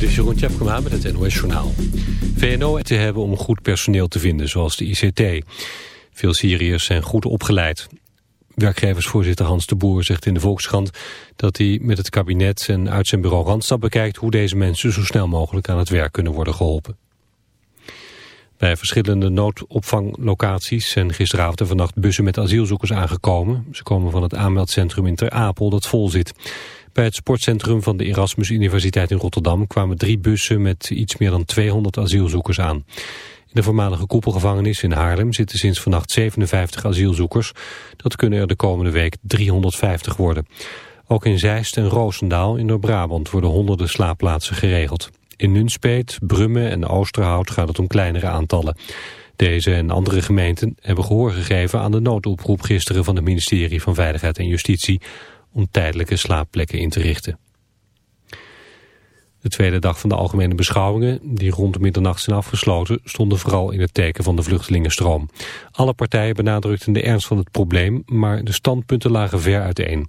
Dit is Jeroen Tjepkema met het NOS Journaal. VNO te hebben om goed personeel te vinden, zoals de ICT. Veel Syriërs zijn goed opgeleid. Werkgeversvoorzitter Hans de Boer zegt in de Volkskrant... dat hij met het kabinet en uit zijn bureau Randstad bekijkt... hoe deze mensen zo snel mogelijk aan het werk kunnen worden geholpen. Bij verschillende noodopvanglocaties zijn gisteravond en vannacht bussen met asielzoekers aangekomen. Ze komen van het aanmeldcentrum in Ter Apel dat vol zit. Bij het sportcentrum van de Erasmus Universiteit in Rotterdam kwamen drie bussen met iets meer dan 200 asielzoekers aan. In de voormalige koepelgevangenis in Haarlem zitten sinds vannacht 57 asielzoekers. Dat kunnen er de komende week 350 worden. Ook in Zeist en Roosendaal in Noord-Brabant worden honderden slaapplaatsen geregeld. In Nunspeet, Brummen en Oosterhout gaat het om kleinere aantallen. Deze en andere gemeenten hebben gehoor gegeven aan de noodoproep gisteren van het ministerie van Veiligheid en Justitie om tijdelijke slaapplekken in te richten. De tweede dag van de algemene beschouwingen, die rond de middernacht zijn afgesloten, stonden vooral in het teken van de vluchtelingenstroom. Alle partijen benadrukten de ernst van het probleem, maar de standpunten lagen ver uiteen.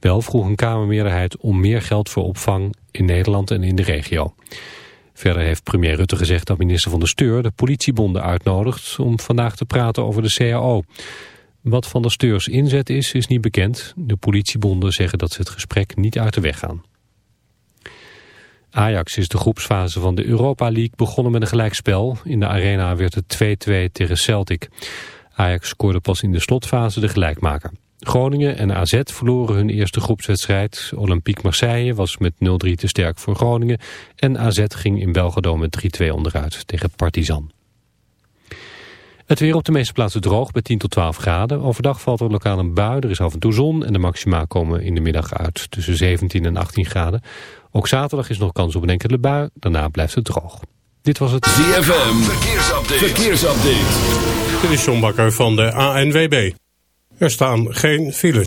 Wel vroeg een Kamermeerderheid om meer geld voor opvang in Nederland en in de regio. Verder heeft premier Rutte gezegd dat minister van de Steur de politiebonden uitnodigt om vandaag te praten over de CAO. Wat van der Steurs inzet is, is niet bekend. De politiebonden zeggen dat ze het gesprek niet uit de weg gaan. Ajax is de groepsfase van de Europa League begonnen met een gelijkspel. In de arena werd het 2-2 tegen Celtic. Ajax scoorde pas in de slotfase de gelijkmaker. Groningen en AZ verloren hun eerste groepswedstrijd. Olympique Marseille was met 0-3 te sterk voor Groningen. En AZ ging in Belgrado met 3-2 onderuit tegen Partizan. Het weer op de meeste plaatsen droog bij 10 tot 12 graden. Overdag valt er lokaal een bui, er is af en toe zon... en de maxima komen in de middag uit tussen 17 en 18 graden. Ook zaterdag is nog kans op een enkele bui, daarna blijft het droog. Dit was het ZFM, verkeersupdate. verkeersupdate. Dit is John Bakker van de ANWB. Er staan geen files.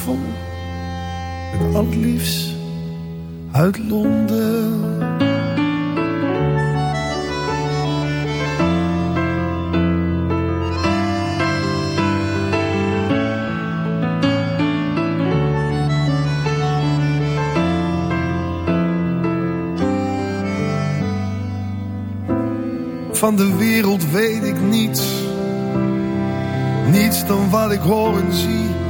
Vol het liefst uit Londen. Van de wereld weet ik niets. Niets dan wat ik hoor en zie.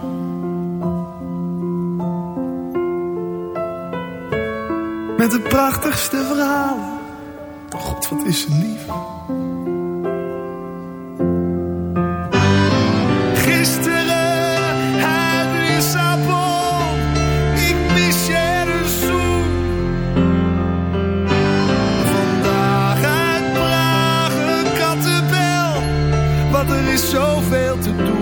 Met de prachtigste verhalen. Oh God, wat is ze lief. Gisteren uit Lissabon. Ik mis je een zoen. Vandaag uit Praag een kattenbel. Want er is zoveel te doen.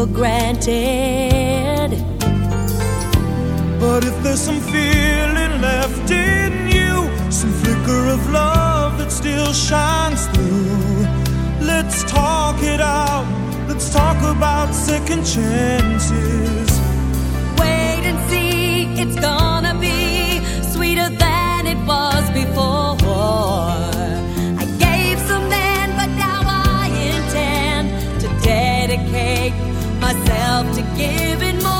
for granted. But if there's some feeling left in you, some flicker of love that still shines through, let's talk it out. Let's talk about second chances. Wait and see, it's gonna be sweeter than it was before. I gave some then, but now I intend to dedicate love to give it more.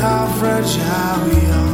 how fragile we are.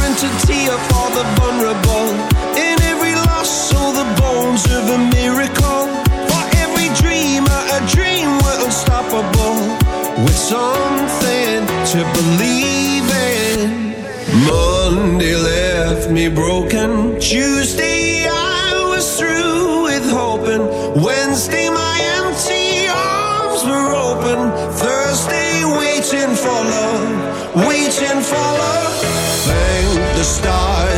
entity of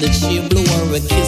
that she blew her a kiss